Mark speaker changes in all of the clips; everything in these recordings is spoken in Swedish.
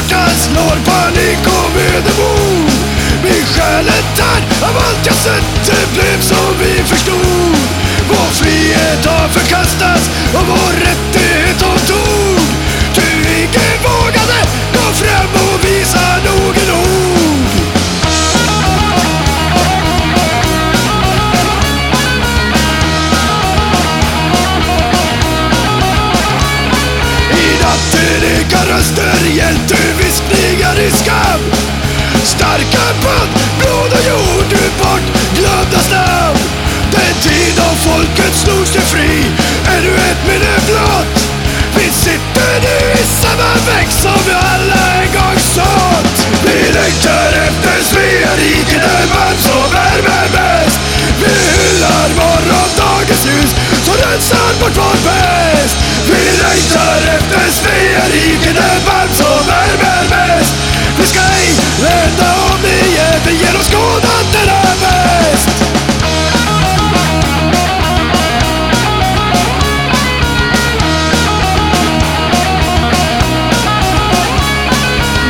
Speaker 1: hjärtat slår panik och vedermod Min själ är tärd av allt jag sett, det blev som vi förstod. Vår frihet har förkastats och vår ekar röster, hjälteviskningar i skam. Starka band, blod och jord ur bort glömdas namn Den tid då folket slog sig fri, ännu ett minne blott? Vi sitter nu i samma väg som vi alla en gång sått Vi längtar efter Svea rike, där man som värmer mest Vi hyllar morgondagens ljus som rensar bort vår pest. Vi längtar efter Svea Svea-riket, varm som värmer mest. Vi ska ej vända om igen, vi genomskådat denna väst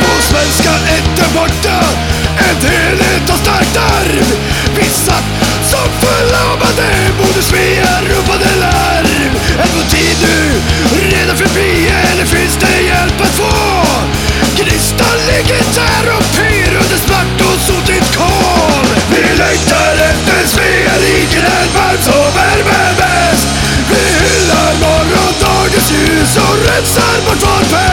Speaker 1: Vår svenska ett är borta Ett heligt och starkt arv. 什么状态